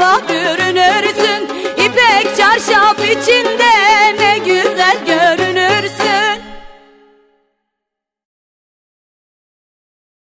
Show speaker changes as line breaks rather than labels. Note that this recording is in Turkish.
Karşıdan görünürsün